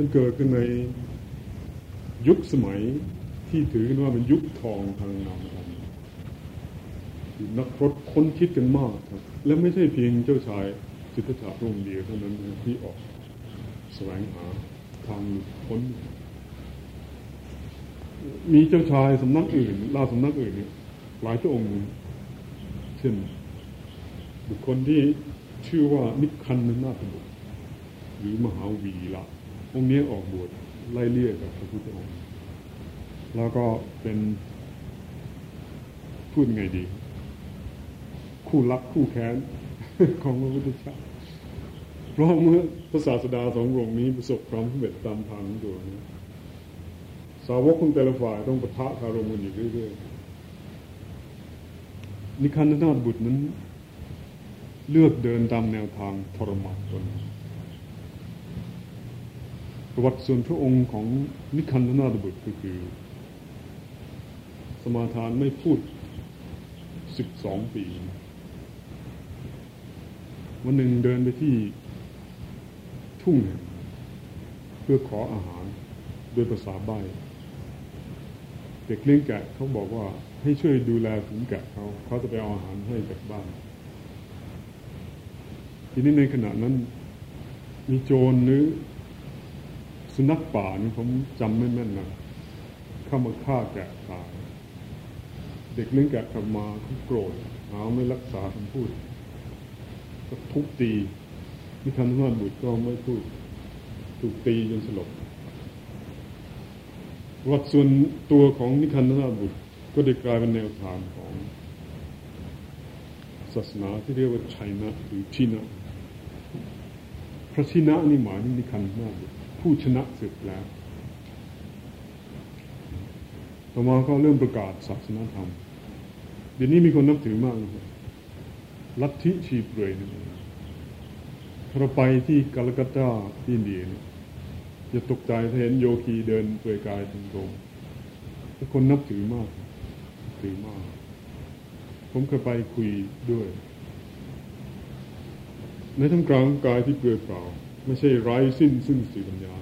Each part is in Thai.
มันเกิดขึ้นในยุคสมัยที่ถือกันว่าเป็นยุคทองทางนามธรรมนักพรตค้นคิดกันมากครับ และไม่ใช่เพียงเจ้าชายจิตตถาพระองค์เดียวเท่านั้นที่ออกแสวงหาทางค้น มีเจ้าชายสำนักอื่นลาสำนักอื่นเนี่ยหลายพระองค์เช่นบุคคลที่ชื่อว่านิคันนาถบุตรหรือมหาวีละ องค์นี้ออกบวชไล่เลี่ยกับพระพุทธองค์ แล้วก็เป็นพูดไงดี คู่รักคู่แค้นของพระพุทธเจ้าเพราะเมื่อพระศาสดาสององค์นี้ประสบความสำเร็จตามทางตัวนี้สาวกของแต่ละฝ่ายต้องปะทะคารมกันอยู่เรื่อยๆนิคันนาบุตรนั้น เลือกเดินตามแนวทางทรมานตน ประวัติส่วนพระองค์ของนิคันธนาถบุตรก็คือ สมาทานไม่พูดสิบสองปี วันหนึ่งเดินไปที่ทุ่งเพื่อขออาหารโดยภาษาใบเด็กเลี้ยงแกะเขาบอกว่าให้ช่วยดูแลฝูงแกะเขาเขาจะไปเอาอาหารให้จากบ้าน ทีนี้ในขณะนั้น มีโจรหรือ สุนัขป่านี่ผมจำไม่แม่นนะเข้ามาฆ่าแกะตายเด็กเลี้ยงแกะกลับมาเขาโกรธหาไม่รักษาคำพูดก็ทุบตีนิคันธนาบุตรก็ไม่พูด ถูกตีจนสลบวัดส่วนตัวของนิคันธนาบุตรก็ได้กลายเป็นแนวทางของศาสนาที่เรียกว่าชัยนะหรือชินะพระชินะนี่หมายถึงนิคันธนาบุตร ผู้ชนะศึกแล้วต่อมาก็เริ่มประกาศศาสนาธรรม เดี๋ยวนี้มีคนนับถือมากนะครับลัทธิชีเปรยนี่เราไปที่กาลกัตตาที่อินเดียจะตกใจถ้าเห็นโยคีเดินเปลือยกายตรงๆคนนับถือมาก ถือมาก ผมเคยไปคุยด้วย ในท่ามกลางกายที่เปลือยเปล่า ไม่ใช่ไร้สิ้นซึ่งสติปัญญา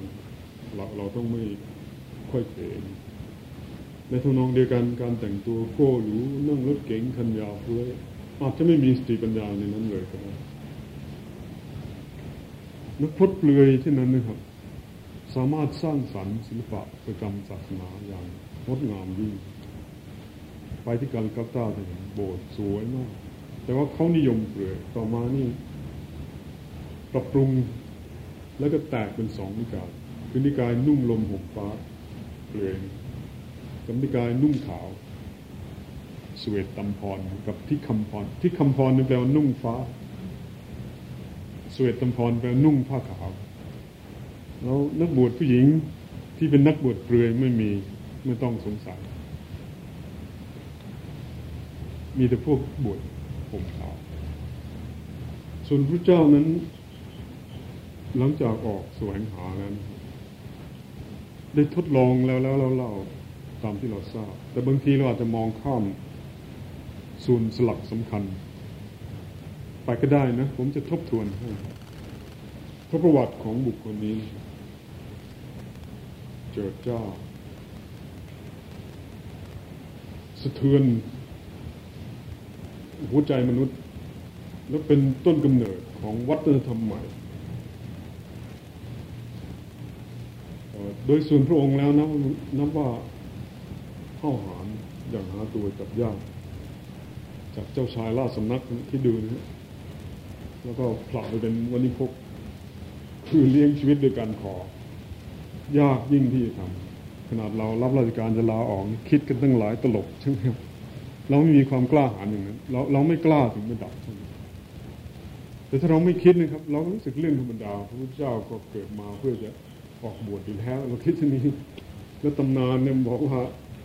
เราเราต้องไม่ค่อยเห็นในทำนองเดียวกันการแต่งตัวโก้หรูนั่งรถเก๋งคันยาวเพื่ออาจจะไม่มีสติปัญญาในนั้นเลยก็ได้นักพจน์เปลือยที่นั้นนะครับ สามารถสร้างสรรค์ศิลปะประจำศาสนาอย่างงดงามยิ่งไปที่การกัตตาจะเห็นโบสถ์สวยมาก แต่ว่าเขานิยมเปลือยต่อมานี่ ปรับปรุง แล้วก็แตกเป็นสองนิกาย คือนิกายนุ่งลมห่มฟ้าเปลือยกับนิกายนุ่งขาวสเวตตัมพรกับที่คำพรที่คำพรนี่แปลว่านุ่งฟ้าสเวตตัมพรแปลว่านุ่งผ้าขาว แล้วนักบวชผู้หญิงที่เป็นนักบวชเปลือยไม่มีไม่ต้องสงสัย มีแต่พวกบวชผมขาวส่วนพระเจ้านั้น หลังจากออกแสวงหาแล้วได้ทดลองแล้วแล้วเล่าตามที่เราทราบ แต่บางทีเราอาจจะมองข้ามส่วนสลักสำคัญ ไปก็ได้นะ ผมจะทบทวนให้พระประวัติของบุคคลนี้ เจิดจ้าสะเทือนหัวใจมนุษย์ และเป็นต้นกำเนิดของวัฒนธรรมใหม่ โดยส่วนพระองค์แล้วนับนับว่าเข้าหารอย่างหาตัวจับยากจากเจ้าชายราชสำนักที่ดูนะแล้วก็ผลักไปเป็นวันิพกคือเลี้ยงชีวิตโดยการขอ ยากยิ่งที่จะทำขนาดเรารับราชการจะลาออกคิดกันตั้งหลายตลบใช่ไหมเราไม่มีความกล้าหาญอย่างนั้นเราเราไม่กล้าถึงไม่ดับแต่ถ้าเราไม่คิดนะครับ เรารู้สึกเรื่องธรรมดาพระพุทธเจ้าก็เกิดมาเพื่อจะ ออกบวชอยู่แล้วเราคิดที่นี้แล้วตำนานเนี่ยบอกว่า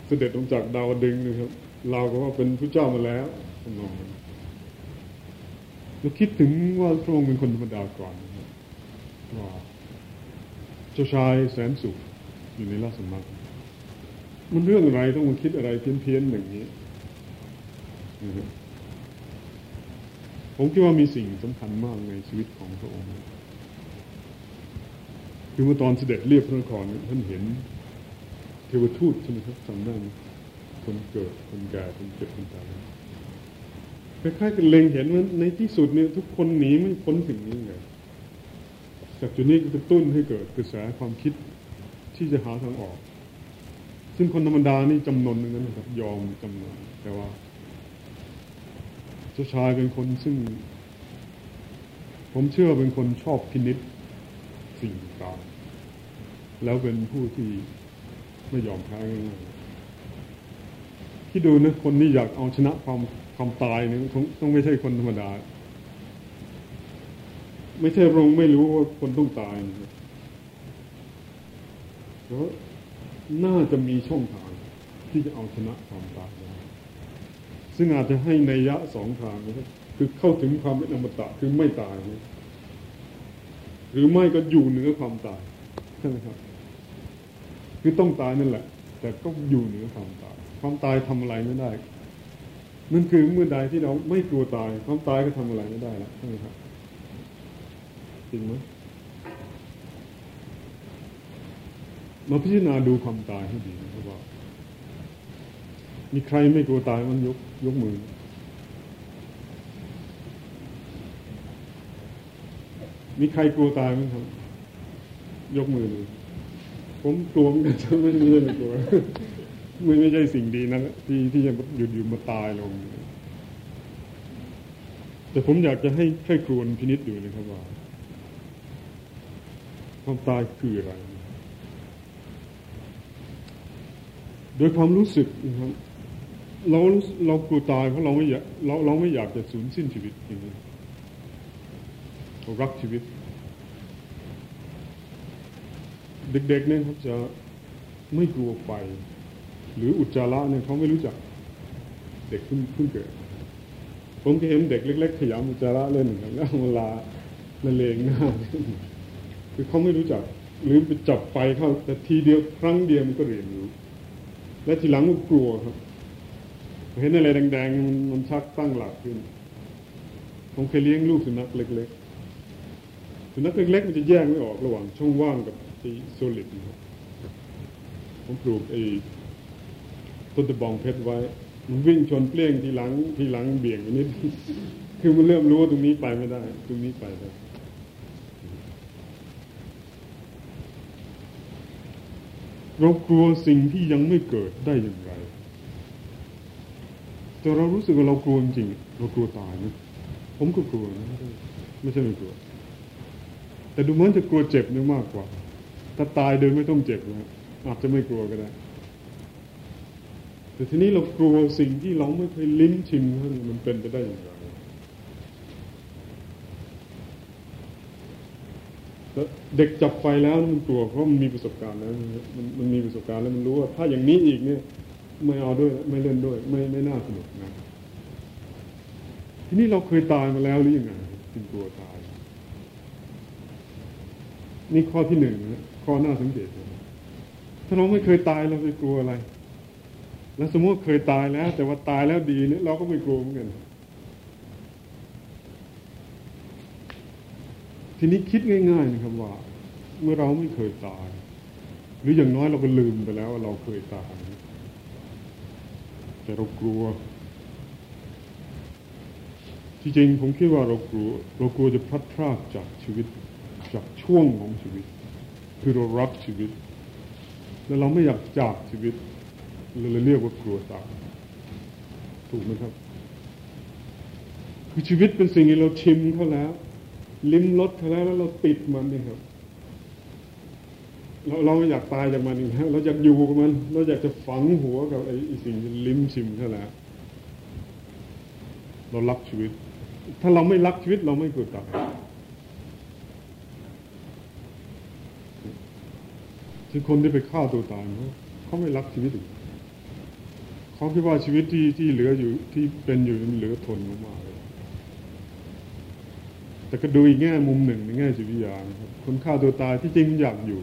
เสด็จลงจากดาวดึงนะครับเราก็ว่าเป็นพระเจ้ามาแล้วตำนานเราคิดถึงว่าพระองค์เป็นคนธรรมดาก่อนว่าเจ้าชายแสนสุขอยู่ในราชสำนักมันเรื่องอะไรต้องมาคิดอะไรเพี้ยนๆอย่างนี้ผมคิดว่ามีสิ่งสำคัญมากในชีวิตของพระองค์ คือเมื่อตอนเสด็จเรียบพระนครท่านเห็น เทวทูตใช่ไหมครับจำได้คนเกิดคนแก่คนเจ็บคนตายคล้ายๆกับเล็งเห็นว่าในที่สุดเนี่ยทุกคนหนีไม่พ้นสิ่งนี้ไงจากจุดนี้ก็กระตุ้นให้เกิดกระแสความคิดที่จะหาทางออก ซึ่งคนธรรมดานี่จำนนนึงนะครับ ยอมจำนนแต่ว่าเจ้าชายเป็นคนซึ่ง ผมเชื่อเป็นคนชอบพินิษ ตางแล้วเป็นผู้ที่ไม่ยอมแพ้ง่ายๆที่ดูนะคนที่อยากเอาชนะความความตายเนี่ยต้องต้องไม่ใช่คนธรรมดา ไม่ใช่รงไม่รู้ว่าคนต้องตายนะเพราะน่าจะมีช่องทางที่จะเอาชนะความตายได้ซึ่งอาจจะให้ในยะสองทางนะครับคือเข้าถึงความเป็นอมตะคือไม่ตายนะ หรือไม่ก็อยู่เหนือความตายใช่ไหมครับ คือต้องตายนั่นแหละ แต่ก็อยู่เหนือความตาย ความตายทำอะไรไม่ได้นั่นคือเมื่อใดที่เราไม่กลัวตาย ความตายก็ทำอะไรไม่ได้แล้วใช่ไหมครับจริงไหมมาพิจารณาดูความตายให้ดีนะครับว่ามีใครไม่กลัวตายมันยกยกมือ มีใครกลัวตายไหมครับ ยกมือเลยผมกลัวเหมือนกันไม่ไม่ไม่กลัวไม่ไม่ใช่สิ่งดีนะที่ที่จะหยุดอยู่มาตายลง แต่ผมอยากจะให้ให้ครวนพินิษดูนะครับว่าความตายคืออะไร โดยความรู้สึกนะครับเราเรากลัวตายเพราะเราไม่อยากเราเราไม่อยากจะสูญสิ้นชีวิตอย่างนี้ รักชีวิต เด็กๆเนี่ยครับจะไม่กลัวไฟ หรืออุจจาระเนี่ยเขาไม่รู้จัก เด็กเพิ่งเพิ่งเกิด ผมก็เห็นเด็กเล็ก ๆ ขยำอุจจาระเล่นแล้วเวลาละเลงหน้าคือเขาไม่รู้จัก หรือไปจับไฟเข้าแต่ทีเดียวครั้งเดียวมันก็เรียนรู้ และทีหลังก็กลัวครับเห็นอะไรแดงๆมันชักตั้งหลักขึ้น ผมเคยเลี้ยงลูกสุนัขเล็ก ๆ สุนัขเล็กๆมันจะแยกไม่ออกระหว่างช่องว่างกับไอ้โซลิดผมปลูกไอ้ต้นตะบองเพชรไว้ มันวิ่งชนเปลี่ยงทีหลังทีหลังเบี่ยงไปนิด คือมันเริ่มรู้ว่าตรงนี้ไปไม่ได้ ตรงนี้ไปได้เรากลัวสิ่งที่ยังไม่เกิดได้อย่างไรแต่เรารู้สึกว่าเรากลัวจริงเรากลัวตายนะผมก็กลัวนะไม่ใช่ไม่กลัว แต่ดูเหมือนจะกลัวเจ็บนี่มากกว่า ถ้าตายโดยไม่ต้องเจ็บนะอาจจะไม่กลัวก็ได้ แต่ทีนี้เรากลัวสิ่งที่เราไม่เคยลิ้มชิมมันเป็นไปได้อย่างไรเด็กจับไฟแล้วมันกลัวเพราะมันมีประสบการณ์แล้วมันมันมีประสบการณ์แล้วมันรู้ว่า ถ้าอย่างนี้อีกเนี่ย ไม่เอาด้วย ไม่เล่นด้วย ไม่ไม่น่าสนุกนะ ทีนี้เราเคยตายมาแล้วหรือยังไงจึงกลัวตาย นี่ข้อที่หนึ่งข้อน่าสังเกต ถ้าเราไม่เคยตายเราไปกลัวอะไร แล้วสมมติเคยตายแล้ว แต่ว่าตายแล้วดีเนี่ยเราก็ไม่กลัวเหมือนกัน ทีนี้คิดง่าย ๆ นะครับว่า เมื่อเราไม่เคยตาย หรืออย่างน้อยเราก็ลืมไปแล้วว่าเราเคยตาย แต่เรากลัวที่จริงผมคิดว่าเรากลัวเรากลัวจะพลัดพรากจากชีวิต จากช่วงของชีวิต คือเรารักชีวิต แล้วเราไม่อยากจากชีวิตเลยเรียกว่ากลัวตายถูกไหมครับ คือชีวิตเป็นสิ่งที่เราชิมเขาแล้ว ลิ้มรสเขาแล้วแล้วเราติดมันนี่ครับเราเราอยากตายจากมันอีกแล้วเราอยากอยู่กับมัน เราอยากจะฝังหัวกับไอ้สิ่งที่ลิ้มชิมเขาแล้วเรารักชีวิต ถ้าเราไม่รักชีวิตเราไม่เกิดตาย ที่คนที่ไปฆ่าตัวตายเขาเขาไม่รักชีวิตอีกเขาคิดว่าชีวิตที่ที่เหลืออยู่ที่เป็นอยู่มันเหลือทนมากเลยแต่ก็ดูอีกแง่มุมหนึ่งในแง่จิตวิทยานะครับคนฆ่าตัวตายที่จริงมันอยากอยู่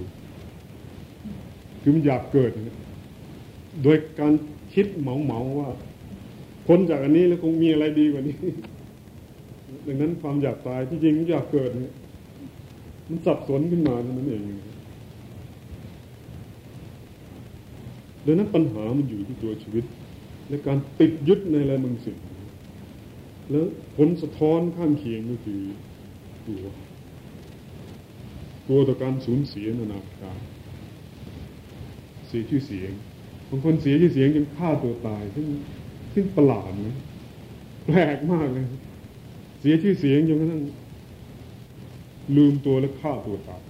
คือมันอยากเกิด โดยการคิดเหมาเหมาว่าพ้นจากอันนี้แล้วคงมีอะไรดีกว่านี้ ดังนั้นความอยากตายที่จริงมันอยากเกิด มันสับสนขึ้นมาเท่านั้นเอง ดังนั้นปัญหามันอยู่ที่ตัวชีวิต และการติดยึดในอะไรบางสิ่ง แล้วผลสะท้อนข้างเคียงก็คือกลัวกลัวต่อการสูญเสียนานาการเสียชื่อเสียงบางคนเสียชื่อเสียงจนฆ่าตัวตาย ซึ่งซึ่งประหลาดนะแปลกมากเลยเสียชื่อเสียงจนกระทั่งลืมตัวและฆ่าตัวตาย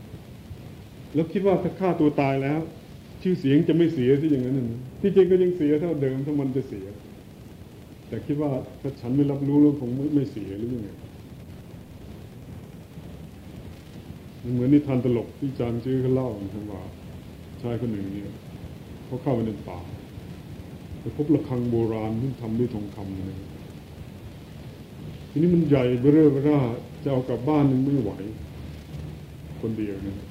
แล้วคิดว่าถ้าฆ่าตัวตายแล้ว ชื่อเสียงจะไม่เสียที่อย่างนั้นนะที่จริงก็ยังเสียเท่าเดิมถ้ามันจะเสีย แต่คิดว่าถ้าฉันไม่รับรู้แล้วคงไม่ไม่เสียหรือยังไงเหมือนนิทานตลกที่จางจื้อเขาเล่านะครับว่าชายคนหนึ่งเนี่ยเขาเข้าไปในป่าไปพบระฆังโบราณที่ทำด้วยทองคำนะทีนี้มันใหญ่เบ้อเร่อเบ้อร่าจะเอากลับบ้านยังไม่ไหว คนเดียวนะ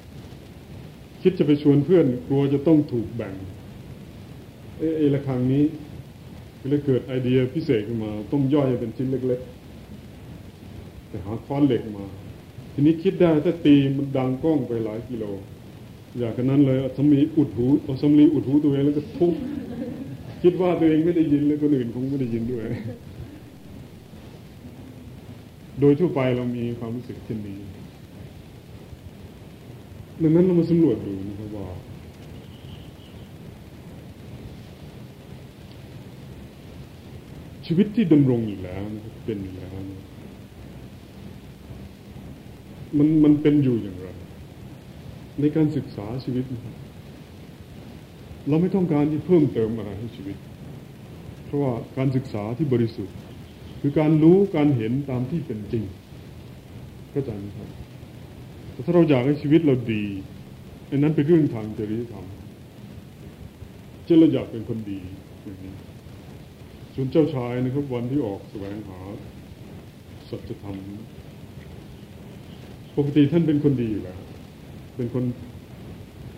คิดจะไปชวนเพื่อน กลัวจะต้องถูกแบ่ง เออระฆังนี้ก็เลยเกิดไอเดียพิเศษขึ้นมา ต้องย่อยเป็นชิ้นเล็กๆ แต่หาค้อนเหล็กมา ทีนี้คิดได้ถ้าตีมันดังก้องไปหลายกิโล อยากกันนั้นเลยสำลีอุดหูเอาสำลีอุดหูตัวเองแล้วก็ทุบคิดว่าตัวเองไม่ได้ยินแล้วคนอื่นคงไม่ได้ยินด้วย โดยทั่วไปเรามีความรู้สึกเช่นนี้ ดังนั้นเรามาสำรวจดูนะครับว่าชีวิตที่ดำรงอยู่แล้วเป็นอยู่แล้ว มันมันเป็นอยู่อย่างไร ในการศึกษาชีวิต เราไม่ต้องการที่เพิ่มเติมอะไรให้ชีวิต เพราะว่าการศึกษาที่บริสุทธิ์ คือการรู้การเห็นตามที่เป็นจริงเข้าใจไหมครับ ถ้าเราอยากให้ชีวิตเราดีอันนั้นเป็นเรื่องทางจริยธรรมเช่นเราอยากเป็นคนดีอย่างนี้ส่วนเจ้าชายนะครับวันที่ออกแสวงหาสัจธรรมปกติท่านเป็นคนดีอยู่แล้ว เป็นคน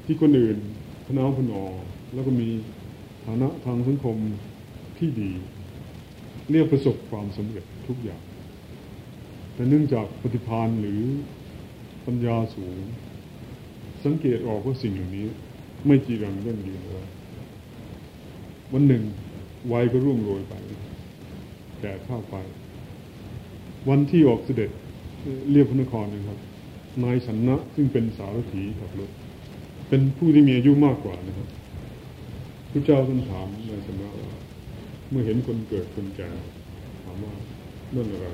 ที่คนอื่นพนาพนอ แล้วก็มีฐานะทางสังคมที่ดีเรียกประสบความสำเร็จทุกอย่าง แต่เนื่องจากปฏิภาณหรือ ปัญญาสูง สังเกตออกว่าสิ่งเหล่านี้ ไม่จีรังยั่งยืนเลยวันหนึ่งวัยก็ร่วงโรยไปแก่ข้าไป วันที่ออกเสด็จเรียบพระนครนะครับ นายสันนะซึ่งเป็นสารถีขับรถเป็นผู้ที่มีอายุมากกว่านะครับพระเจ้าท่านถามนายสันนะว่าเมื่อเห็นคนเกิดคนแก่ถามว่านั่นอะไร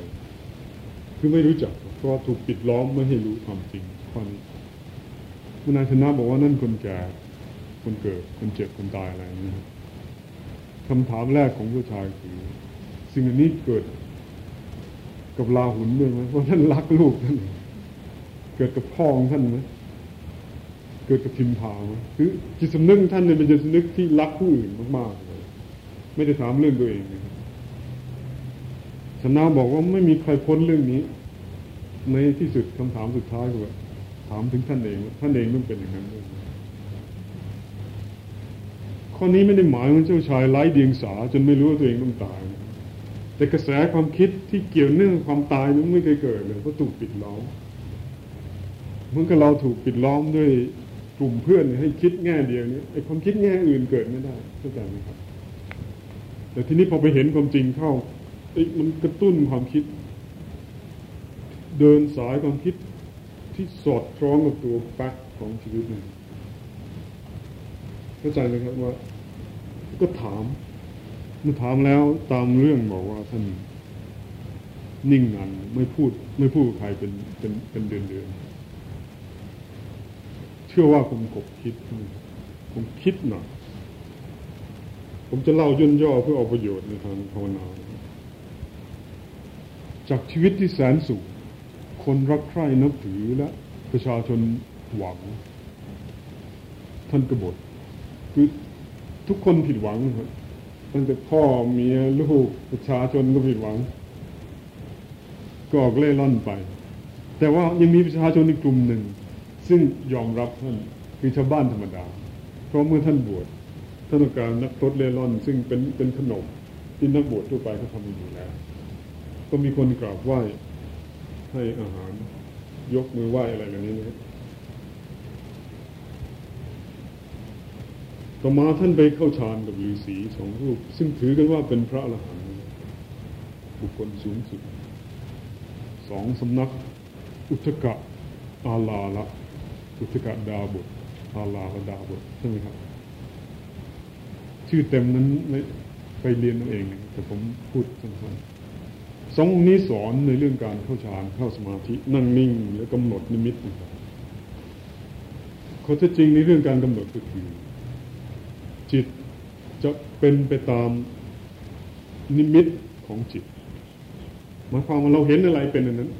คือไม่รู้จัก เพราะถูกปิดล้อมไม่ให้รู้ความจริงข้อนี้นายชนะบอกว่านั่นคนแก่คนเกิดคนเจ็บคนตายอะไรนี่คำถามแรกของผู้ชายคือ สิ่งนี้เกิดกับลาหุนด้วยไหมเพราะท่านรักลูกท่านเกิดกับพ่อของท่านไหมเกิดกับทิมพาไหมคือจิตสำนึกท่านเนี่ยเป็นจิตสำนึกที่รักผู้อื่นมากๆเลยไม่ได้ถามเรื่องตัวเองนะครับ นะบอกว่าไม่มีใครพ้นเรื่องนี้ ในที่สุดคำถามสุดท้ายคือถามถึงท่านเองท่านเองต้องเป็นอย่างนั้นด้วยข้อนี้ไม่ได้หมายว่าเจ้าชายไร้เดียงสาจนไม่รู้ว่าตัวเองต้องตาย แต่กระแสความคิดที่เกี่ยวเนื่องความตายนั้นไม่เคยเกิดเลยเพราะถูกปิดล้อมเมื่อเราถูกปิดล้อมด้วยกลุ่มเพื่อนให้คิดแง่เดียวนี้ไอ้ความคิดแง่อื่นเกิดไม่ได้เข้าใจไหมครับ แต่ทีนี้พอไปเห็นความจริงเข้า มันกระตุ้นความคิด เดินสายความคิดที่สอดคล้องกับตัวแฟกของชีวิตนึงเข้าใจไหมครับว่า ก็ถามเมื่อถามแล้วตามเรื่องบอกว่าท่านนิ่งงันไม่พูดไม่พูดใครเป็นเป็นเป็นเดือนเดือนเชื่อว่าผมกบคิดผมคิดหน่อยผมจะเล่าย่นย่อเพื่อเอาประโยชน์ในทางภาวนา จากชีวิตที่แสนสุข คนรักใคร่นับถือและประชาชนหวัง ท่านกบฏคือทุกคนผิดหวังครับตั้งแต่พ่อเมียลูกประชาชนก็ผิดหวังก็ออกเล่ร่อนไป แต่ว่ายังมีประชาชนอีกกลุ่มหนึ่ง ซึ่งยอมรับท่านคือชาวบ้านธรรมดา เพราะเมื่อท่านบวชท่านต้องการนักพรตเล่ร่อน ซึ่งเป็นเป็นขนมที่นักบวชทั่วไปเขาทำอยู่แล้ว ก็มีคนกราบไหว้ให้อาหารยกมือไหว้อะไรแบบนี้นะตต่อมาท่านไปเข้าฌานกับฤาษีสองรูป ซึ่งถือกันว่าเป็นพระอรหันต์บุคคลสูงสุดสองสำนัก อุทกะอาลาละอุทกะดาบทอาลาละดาบทใช่ไหมครับ ชื่อเต็มนั้นไม่ไปเรียนเอาเอง แต่ผมพูดสั้นๆ สองนี้สอนในเรื่องการเข้าฌานเข้าสมาธินั่งนิ่งและกำหนดนิมิตนะครับข้อเท็จจริงในเรื่องการกำหนดก็คือ จิตจะเป็นไปตามนิมิตของจิตหมายความว่าเราเห็นอะไรเป็นอันนั้น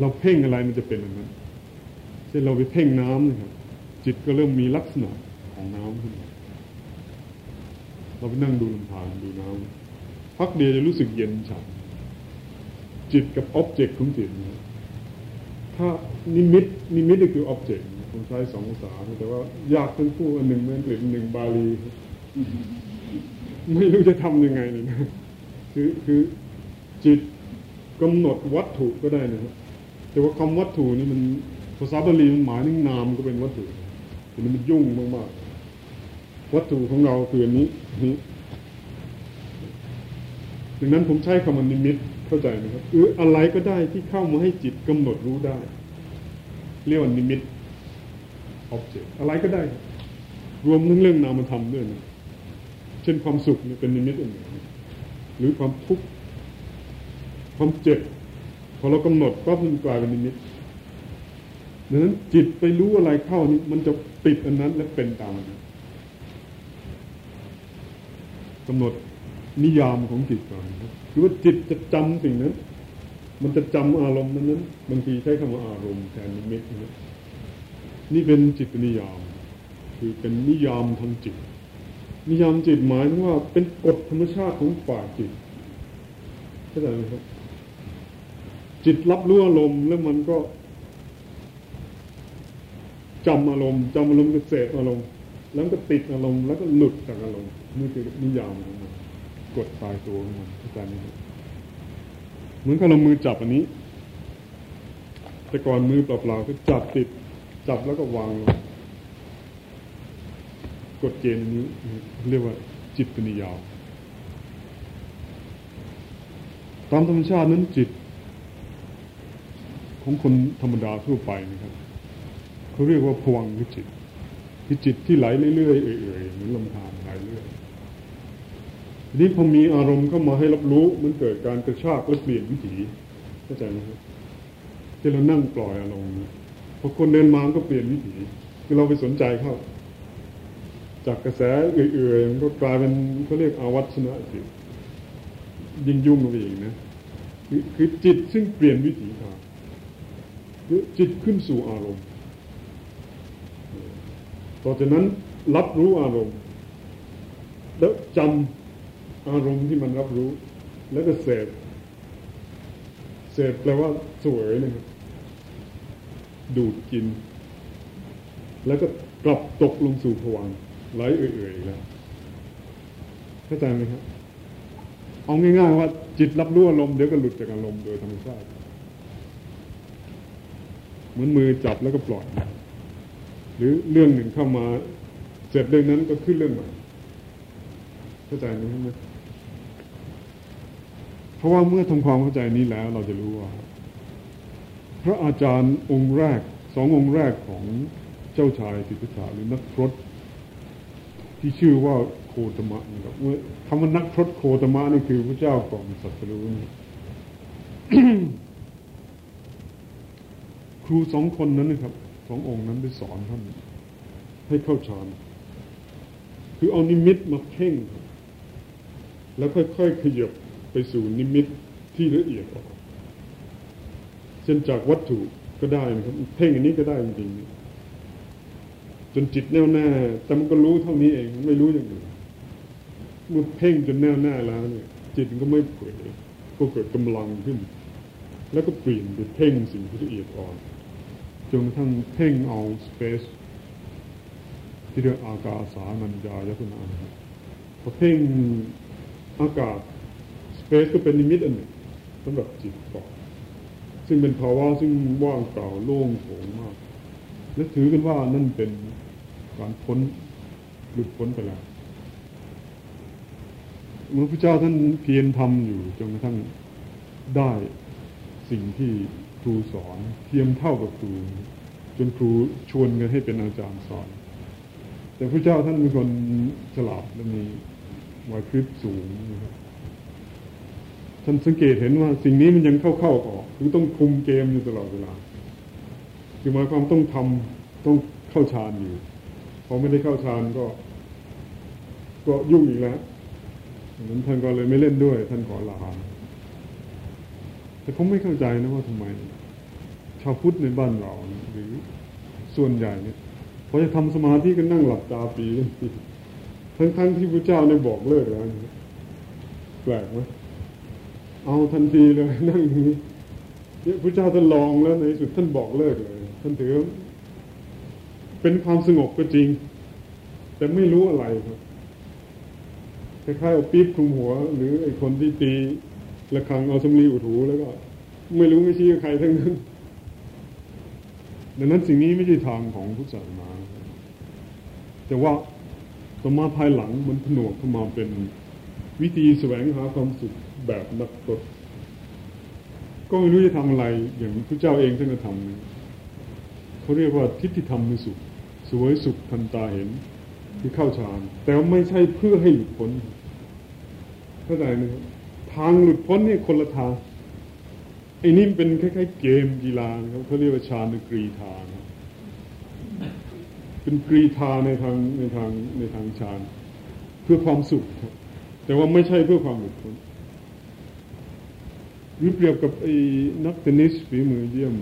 เราเพ่งอะไรมันจะเป็นอันนั้นเช่นเราไปเพ่งน้ำนะครับจิตก็เริ่มมีลักษณะของน้ำขึ้นมาเราไปนั่งดูลำธารดูน้ำพักเดียวจะรู้สึกเย็นฉ่ำ จิตกับอ็อบเจกต์ของจิต ถ้านิมิตนิมิตก็คืออ็อบเจกต์ผมใช้สองภาษาแต่ว่ายากทั้งคู่อันหนึ่งเมือังกฤษหนึ่งบาลี ไม่รู้จะทำยังไงนี่นะคือคือจิตกำหนดวัตถุก็ได้นะครับแต่ว่าคำวัตถุนี่มันภาษาบาลีมันหมายถึงนามก็เป็นวัตถุทีนี้มันยุ่งมากๆวัตถุของเราคืออันนี้ดังนั้นผมใช้คำว่านิมิต เข้าใจไหมครับเอออะไรก็ได้ที่เข้ามาให้จิตกำหนดรู้ได้ เรียกว่านิมิตอ็อบเจกต์อะไรก็ได้ รวมทั้งเรื่องนามธรรมด้วยนะเช่นความสุขเนี่ยเป็นนิมิตอันหนึ่งหรือความทุกข์ความเจ็บพอเรากำหนดก็มันกลายเป็นนิมิตดังนั้นจิตไปรู้อะไรเข้านี่มันจะติดอันนั้นและเป็นตามนั้นกำหนดนิยามของจิตก่อนคื คือว่าจิตจะจำสิ่งนั้น มันจะจำอารมณ์นั้นนั้นบางทีใช้คำว่าอารมณ์แทนนิมิตนะนี่เป็นจิตนิยาม คือเป็นนิยามทางจิต นิยามจิตหมายถึงว่าเป็นกฎธรรมชาติของฝ่ายจิตเข้าใจไหมครับจิตรับรู้อารมณ์แล้วมันก็จำอารมณ์จำอารมณ์ก็เสพอารมณ์ แล้วก็ติดอารมณ์แล้วก็หลุดจากอารมณ์นี่คือนิยามของ กดตายตัวของมันเข้าจไหมครับเหมือนกับเรามือจับอันนี้ แต่ก่อนมือเปล่าๆก็จับติด จับแล้วก็วางลงกฎเกณฑ์นี้เรียกว่าจิตปนิยามตามธรรมชาตินั้นจิต ของคนธรรมดาทั่วไปนะครับเขาเรียกว่าพวังคือจิตคือจิตที่ไหลเรื่อยๆเอื่อยๆเหมือนลำธารไหลเรื่อย ทีนี้พอมีอารมณ์เข้ามาให้รับรู้มันเกิดการกระชากและเปลี่ยนวิถีเข้าใจไหมครับที่เรานั่งปล่อยอารมณ์พอคนเดินมาก็เปลี่ยนวิถีคือเราไปสนใจเข้า จากกระแสเอื่อยๆมันก็กลายเป็นเขาเรียกอาวัชนะจิตยิ่งยุ่งไปอีกนะคือคือจิตซึ่งเปลี่ยนวิถีทางคือจิตขึ้นสู่อารมณ์ต่อจากนั้นรับรู้อารมณ์ แล้วจำ อารมณ์ที่มันรับรู้ แล้วก็เสพเสพแปลว่าสวยนะครับดูดกิน แล้วก็กลับตกลงสู่ผวังไหลเอื่อยๆแล้วเข้าใจไหมครับเอาง่ายๆว่าจิตรับรู้อารมณ์เดี๋ยวก็หลุดจากอารมณ์โดยธรรมชาติเหมือนมือจับแล้วก็ปล่อย หรือเรื่องหนึ่งเข้ามาเสร็จเรื่องนั้นก็ขึ้นเรื่องใหม่เข้าใจไหมครับ เพราะว่าเมื่อทำความเข้าใจนี้แล้วเราจะรู้ว่า พระอาจารย์องค์แรกสององค์แรกของเจ้าชายสิทธัตถะหรือนักพรตที่ชื่อว่าโคตมะนะครับคำว่านักพรตโคตมะนี่คือพระเจ้าก่อนสัตรู้ครูสองคนนั้นนะครับสององค์นั้นได้สอนท่านให้เข้าฌานคือเอานิมิตมาเพ่ง แล้วค่อยๆขยับ ไปสู่นิมิตที่ละเอียดออกเช่นจากวัตถุก็ได้นะครับเพ่งอันนี้ก็ได้จริงๆจนจิตแน่วแน่แต่มันก็รู้เท่านี้เองไม่รู้อย่างอื่นเมื่อเพ่งจนแน่วแน่แล้วเนี่ย จิตมันก็ไม่เผยก็เกิดกำลังขึ้น แล้วก็เปลี่ยนไปเพ่งสิ่งที่ละเอียดอ่อนจนกระทั่งเพ่งเอาสเปซที่เรียกอากาสานัญญายตนาครับพอเพ่งอากาศ สเปซก็เป็นนิมิตอันหนึ่งสำหรับจิตก่อนซึ่งเป็นภาวะซึ่งว่างเปล่าโล่งโถงมาก และถือกันว่านั่นเป็นการพ้นหลุดพ้นไปแล้วเมื่อพระเจ้าท่านเพียรทำอยู่จนกระทั่งได้สิ่งที่ครูสอนเทียมเท่ากับครู จนครูชวนกันให้เป็นอาจารย์สอน แต่พระเจ้าท่านเป็นคนฉลาดและมีไหวพริบสูงนะครับ ท่านสังเกตเห็นว่า สิ่งนี้มันยังเข้าๆออกคือต้องคุมเกมอยู่ตลอดเวลาคือหมายความต้องทำต้องเข้าฌานอยู่พอไม่ได้เข้าฌานก็ ก็ยุ่งอีกแล้วนั้นท่านก็เลยไม่เล่นด้วย ท่านขอลาแต่ผมไม่เข้าใจนะว่าทำไม ชาวพุทธในบ้านเราหรือส่วนใหญ่เนี่ยพอจะทำสมาธิก็นั่งหลับตาปีทั้งๆทที่พระเจ้าได้บอกเลิกแล้วแปลกไหม เอาทันทีเลยนั่งอย่างนี้เนี่ยพระเจ้าท่านลองแล้วในสุดท่านบอกเลิกเลย ท่านถือ เป็นความสงบก็จริง แต่ไม่รู้อะไรครับคล้ายๆเอาปี๊บคลุมหัว หรือไอ้คนที่ตีระฆังเอาสำลีอุดหูแล้วก็ ไม่รู้ไม่ชี้กับใครทั้งนั้นดังนั้นสิ่งนี้ไม่ใช่ทางของพุทธศาสนาแต่ว่าต่อมาภายหลังมันผนวกเข้ามาเป็นวิธีแสวงหาความสุข แบบนักตดก็ไม่รู้จะทำอะไร อย่างพระเจ้าเองท่านก็ทำเขาเรียกว่าทิฏฐิธรรมสุข สวยสุขทันตาเห็นที่เข้าฌานแต่ไม่ใช่เพื่อให้หลุดพ้นเข้าใจไหมทางหลุดพ้นนี่คนละทางไอ้นี่เป็นคล้ายๆเกมกีฬาครับเขาเรียกว่าฌานกรีธาเป็นกรีธาในทางในทางในทางฌานเพื่อความสุขครับแต่ว่าไม่ใช่เพื่อความหลุดพ้น หรือเปรียบกับไอ้นักเทนนิสฝีมือเยี่ยม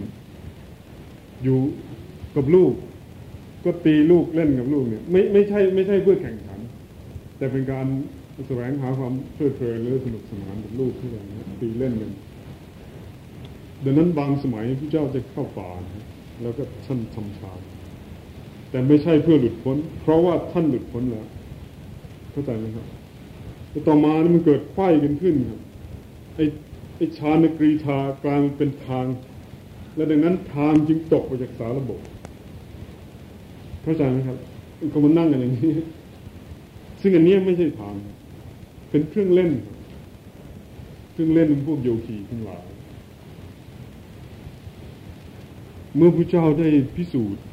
อยู่กับลูก ก็ตีลูกเล่นกับลูกเนี่ยไม่ไม่ใช่ไม่ใช่เพื่อแข่งขัน แต่เป็นการแสวงหาความเพลิดเพลินหรือสนุกสนานกับลูกที่อย่างนี้ตีเล่นกันดังนั้นบางสมัยพระเจ้าจะเข้าป่าแล้วก็ท่านทำฌานแต่ไม่ใช่เพื่อหลุดพ้น เพราะว่าท่านหลุดพ้นแล้วเข้าใจไหมครับแต่ต่อมานี่มันเกิดไข้กันขึ้นครับไอ้ ไอ้ชานกรีธากลายเป็นทาง และดังนั้นทางจึงตกไปจากสารระบบเข้าใจไหมครับก็มานั่งกันอย่างนี้ ซึ่งอันนี้ไม่ใช่ทาง เป็นเครื่องเล่น เครื่องเล่นพวกโยคีทั้งหลายเมื่อพระเจ้าได้พิสูจน์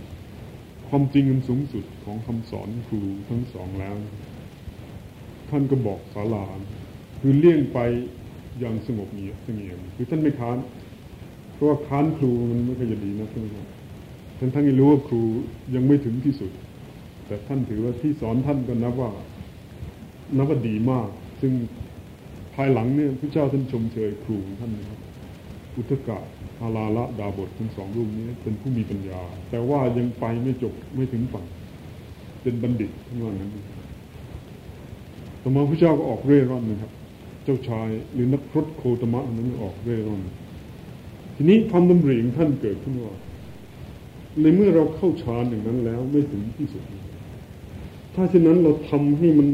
ความจริงอันสูงสุดของคำสอนครูทั้งสองแล้ว ท่านก็บอกสาลาคือเลี่ยงไป อย่างสงบเงียบเงียบคือท่านไม่ค้านเพราะว่าค้านครูมันไม่ค่อยจะดีนะท่านครับท่านท่านรู้ว่าครูยังไม่ถึงที่สุด แต่ท่านถือว่าที่สอนท่านก็นับว่า นับว่าดีมาก ซึ่งภายหลังเนี่ยพระเจ้าท่านชมเชยครูท่านนะครับอุทกะอาลาละดาบททั้งสองรูปนี้เป็นผู้มีปัญญา แต่ว่ายังไปไม่จบไม่ถึงฝั่ง เป็นบัณฑิตทั้งว่านั้นต่อมาพระเจ้าก็ออกเร่ร่อนนะครับ เจ้าชาย หรือนักพรตโคตมะนั้นออกเร่ร่อนทีนี้ความดำริของท่านเกิดขึ้นว่า ในเมื่อเราเข้าฌานอย่างนั้นแล้วไม่ถึงที่สุด ถ้าเช่นนั้นเราทำให้มัน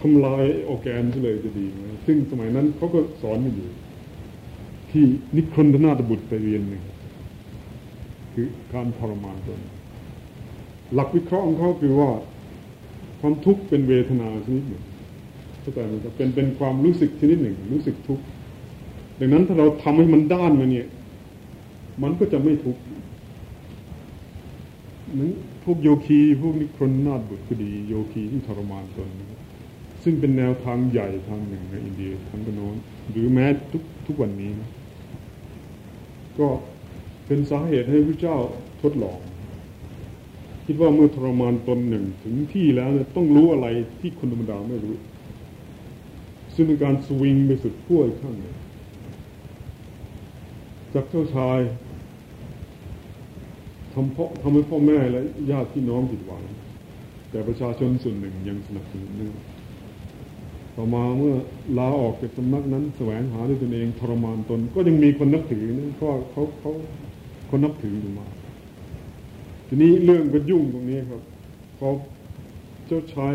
ทำลายออแกนเลยจะดีไหมซึ่งสมัยนั้นเขาก็สอนมาอยู่ ที่นิครนธนาตบุตรไปเรียนหนึ่งคือการทรมานตนหลักวิเคราะห์ของเขาคือว่า ความทุกข์เป็นเวทนาชนิดหนึ่ง เข้าใจไหมครับเป็นเป็นความรู้สึกชนิดหนึ่ง รู้สึกทุกข์ดังนั้นถ้าเราทำให้มันด้านมาเนี่ย มันก็จะไม่ทุกข์นั้นพวกโยคีพวกนิครนนาฏบุตรก็ดี โยคีที่ทรมานตนซึ่งเป็นแนวทางใหญ่ทางหนึ่งในอินเดียทั้งกโน้นหรือแม้ทุกทุกวันนี้นะก็เป็นสาเหตุให้พระเจ้าทดลอง คิดว่าเมื่อทรมานตนหนึ่งถึงที่แล้วเนี่ยต้องรู้อะไรที่คนธรรมดาไม่รู้ ซึ่งเป็นการสวิงไปสุดขั้วอีกข้างหนึ่งจากเจ้าชายทำเพราะทำให้พ่อแม่และญาติพี่น้องผิดหวัง แต่ประชาชนส่วนหนึ่งยังสนับสนุนเนื่อต่อมาเมื่อลาออกจากสำนักนั้นแสวงหาด้วยตนเองทรมานตน ก็ยังมีคนนับถือนะเพราะเขาเขาคนนับถืออยู่มา ทีนี้เรื่องก็ยุ่งตรงนี้ครับพอเจ้าชาย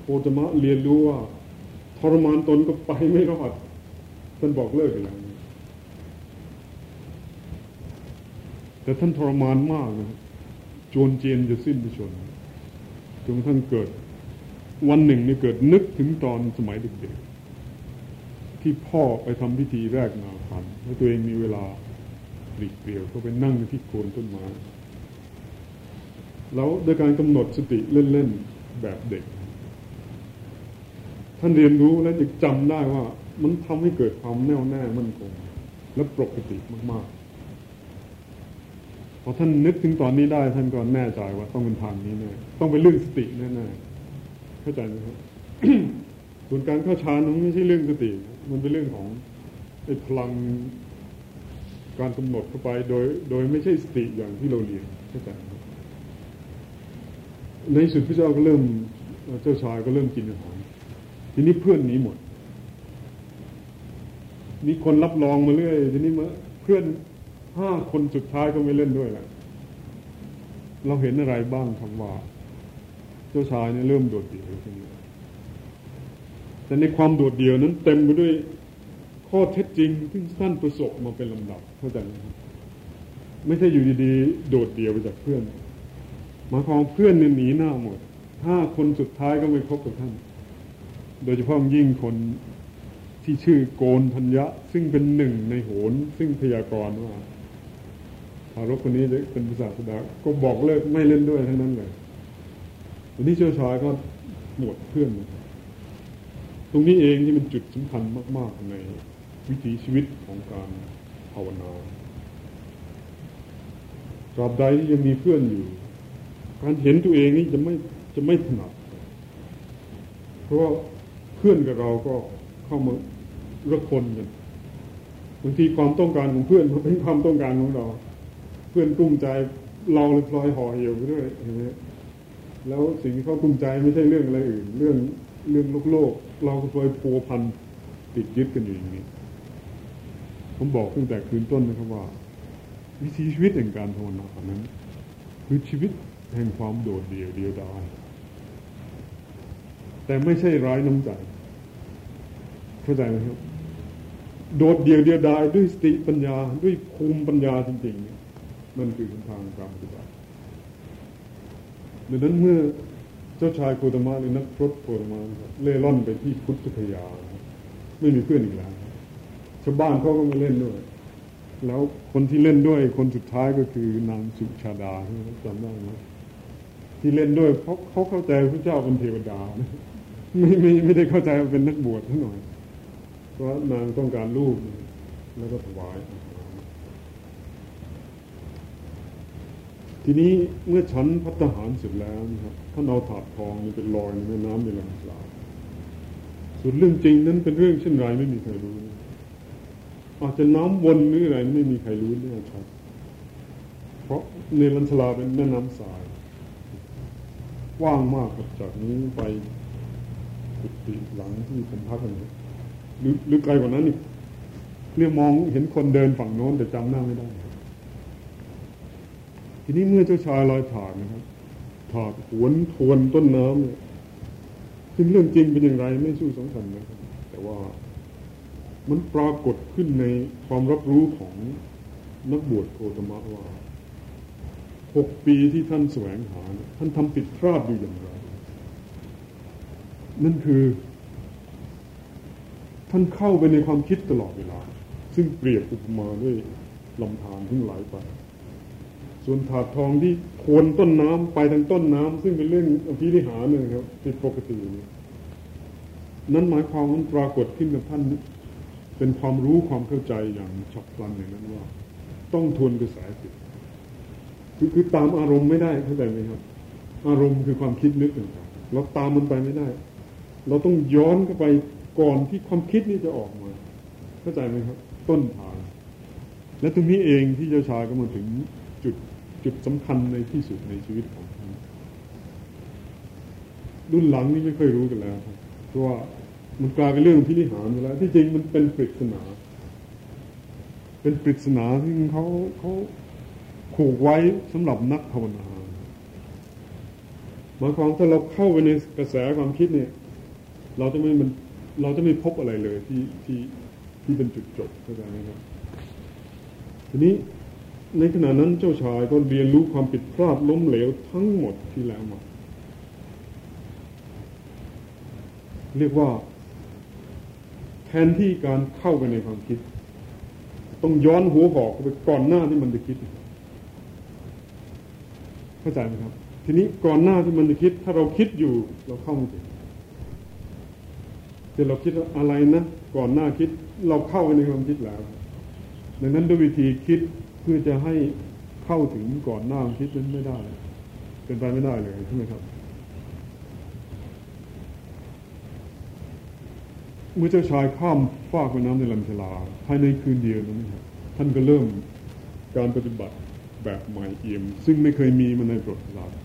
โคตมะเรียนรู้ว่า ทรมานตนก็ไปไม่รอดท่านบอกเลิกไปแล้วแต่ท่านทรมานมากนะจนเจียนจะสิ้นไปชนจนท่านเกิด วันหนึ่งนี่เกิดนึกถึงตอนสมัยเด็กๆที่พ่อไปทำพิธีแรกนาคันแล้วตัวเองมีเวลาปลีกเปลี่ยวก็ไปนั่งที่โคนต้นไม้แล้วโดยการกำหนดสติเล่นๆแบบเด็ก ท่านเรียนรู้และจะจำได้ว่า มันทำให้เกิดความแน่วแน่มั่นคง และปกติมากๆพอท่านนึกถึงตอนนี้ได้ ท่านก็แน่ใจว่าต้องเป็นทางนี้แน่ต้องเป็นเรื่องสติแน่ๆเข้าใจไหมครับส่วนการเข้าฌานมันไม่ใช่เรื่องสติ มันเป็นเรื่องของอพลังการกำหนดเข้าไปโดย โดยไม่ใช่สติอย่างที่เราเรียนเข้าใจไหมในสุดพระเจ้าก็เริ่มเจ้าชายก็เริ่มกินอาหาร ทีนี้เพื่อนหนีหมดมีคนรับรองมาเรื่อยทีนี้มาเพื่อนห้าคนสุดท้ายก็ไม่เล่นด้วยแหละเราเห็นอะไรบ้างคำว่า เจ้าชายเนี่ยเริ่มโดดเดี่ยวขึ้นแต่ในความโดดเดี่ยวนั้นเต็มไปด้วยข้อเท็จจริงที่ท่านประสบมาเป็นลำดับเข้าใจไหมครับไม่ใช่อยู่ดีๆ โดดเดี่ยวไปจากเพื่อน มายความเพื่อนเนี่ยหนีหน้าหมดห้าคนสุดท้ายก็ไม่คบกับท่าน โดยเฉพาะยิ่งคนที่ชื่อโกนธัญญะ ซึ่งเป็นหนึ่งในโหน ซึ่งพยากรณ์ว่าทารกคนนี้จะเป็นภาษาสดาก็บอกเลิกไม่เล่นด้วยทั้งนั้นเลยวันนี้เจ้าชายก็หมดเพื่อน ตรงนี้เองที่เป็นจุดสำคัญมาก ๆ ในวิถีชีวิตของการภาวนาตราบใดที่ยังมีเพื่อนอยู่ การเห็นตัวเองนี่จะไม่จะไม่ถนัดเพราะว่า เพื่อนกับเราก็เข้ามาระคนกันบางทีความต้องการของเพื่อนมันเป็นความต้องการของเรา เพื่อนกุ้มใจเราเลยพลอยห่อเหี่ยวไปด้วยเห็นไหมแล้วสิ่งที่เขากุ้มใจไม่ใช่เรื่องอะไรอื่น เรื่องเรื่องโลกโลก เราก็พลอยพัวพันติดยึดกันอยู่อย่างนี้ ผมบอกตั้งแต่คืนต้นนะครับว่า วิธีชีวิตแห่งการภาวนานั้น คือชีวิตแห่งความโดดเดี่ยวเดียวดาย แต่ไม่ใช่ร้ายน้ำใจเข้าใจไหมครับ โดดเดี่ยวเดียวดายด้วยสติปัญญาด้วยภูมิปัญญาจริงๆนั่นคือทางการปฏิบัติดังนั้นเมื่อเจ้าชายโคตมะหรือนักพรตโคตมะเล่ร่อนไปที่พุทธคยา ไม่มีเพื่อนอีกแล้วชาวบ้านเขาก็ม่เล่นด้วย แล้วคนที่เล่นด้วยคนสุดท้ายก็คือนางสุชาดาจำได้ไหมที่เล่นด้วยเพราะเขาเข้าใจพระเจ้าเป็นเทวดานะ ไม่ไม่ไม่ได้เข้าใจว่าเป็นนักบวชเท่าหน่อย เพราะนางต้องการลูกแล้วก็ถวาย ทีนี้เมื่อฉันพัฒหารเสร็จแล้วนะครับท่านเอาถาดทองนี่เป็นลอยในแม่น้ำในลำสาส่วนเรื่องจริงนั้นเป็นเรื่องเช่นไรไม่มีใครรู้ อาจจะน้ำวนหรืออะไรไม่มีใครรู้แน่ชัดเพราะในลันสลาเป็นแม่น้ำสาย ว่างมากครับจากนี้ไป กุฏิหลังที่ผมพักกันหรือหรือไกลกว่านั้นอีกเนี่ยมองเห็นคนเดินฝั่งโน้นแต่จำหน้าไม่ได้ ทีนี้เมื่อเจ้าชายลอยถาดนะครับถาดหวนทวนต้นน้ำเนี่ยซึ่งเรื่องจริงเป็นอย่างไรไม่สู้สำคัญนะครับแต่ว่ามันปรากฏขึ้นในความรับรู้ของนักบวชโคตมะว่าหกปีที่ท่านแสวงหา ท่านทำผิดพลาดอยู่อย่างไร นั่นคือ ท่านเข้าไปในความคิดตลอดเวลา ซึ่งเปรียบอุปมาด้วยลำธารที่ไหลไป ส่วนถาดทองที่โคนต้นน้ำไปทางต้นน้ำซึ่งเป็นเรื่องอภิริหารนึ่งครับผิดปกตินั้นหมายความว่าปรากฏขึ้นกับท่านเป็นความรู้ความเข้าใจอย่างฉับพลันอย่างนั้นว่า ต้องทวนกระแสจิตคือคือตามอารมณ์ไม่ได้เข้าใจไหมครับ อารมณ์คือความคิดนึกต่างๆเราตามมันไปไม่ได้ เราต้องย้อนเข้าไปก่อนที่ความคิดนี้จะออกมา เข้าใจไหมครับ ต้นทาง และตรงนี้เองที่เจ้าชายก็มาถึงจุดจุดสำคัญในที่สุดในชีวิตของท่านรุ่นหลังนี่ไม่ค่อยรู้กันแล้วครับเพราะว่ามันกลายเป็นเรื่องพิริหารไปแล้ว ที่จริงมันเป็นปริศนา เป็นปริศนาที่เขาเขาผูกไว้สำหรับนักภาวนาหมายความถ้าเราเข้าไปในกระแสความคิดเนี่ย เราจะไม่มันเราจะไม่พบอะไรเลยที่ที่ที่เป็นจุดจบเข้าใจไหมครับทีนี้ในขณะนั้นเจ้าชายก็เรียนรู้ความผิดพลาดล้มเหลวทั้งหมดที่แล้วมาเรียกว่า แทนที่การเข้าไปในความคิด ต้องย้อนหัวหอกไปก่อนหน้าที่มันจะคิดเข้าใจไหมครับ ทีนี้ก่อนหน้าที่มันจะคิด ถ้าเราคิดอยู่เราเข้าไม่ถึง แต่เราคิดอะไรนะก่อนหน้าคิดเราเข้าไปในความคิดแล้ว ดังนั้นด้วยวิธีคิดเพื่อจะให้เข้าถึงก่อนหน้าคิดนั้นไม่ได้ เป็นไปไม่ได้เลยใช่ไหมครับเมื่อเจ้าชายข้ามฟากแม่น้ำในลำชลาภายในคืนเดียวนั้นครับท่านก็เริ่มการปฏิบัติแบบใหม่เอี่ยม ซึ่งไม่เคยมีมาในประวัติศาสตร์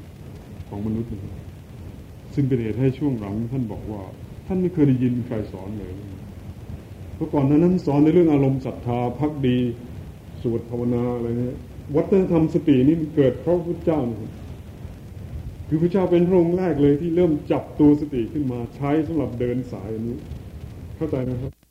ของมนุษย์ ซึ่งเป็นเหตุให้ช่วงหลังท่านบอกว่า ท่านไม่เคยได้ยินใครสอนเลยเพราะก่อนนั้นสอนในเรื่องอารมณ์ศรัทธาพักดีสวดภาวนาอะไรเนี่ยวัฒนธรรมสตินี่เกิดเพราะพระเจ้านะครับคือพระเจ้าเป็นพระองค์แรกเลยที่เริ่มจับตัวสติขึ้นมาใช้สำหรับเดินสายนี้ เข้าใจไหมครับ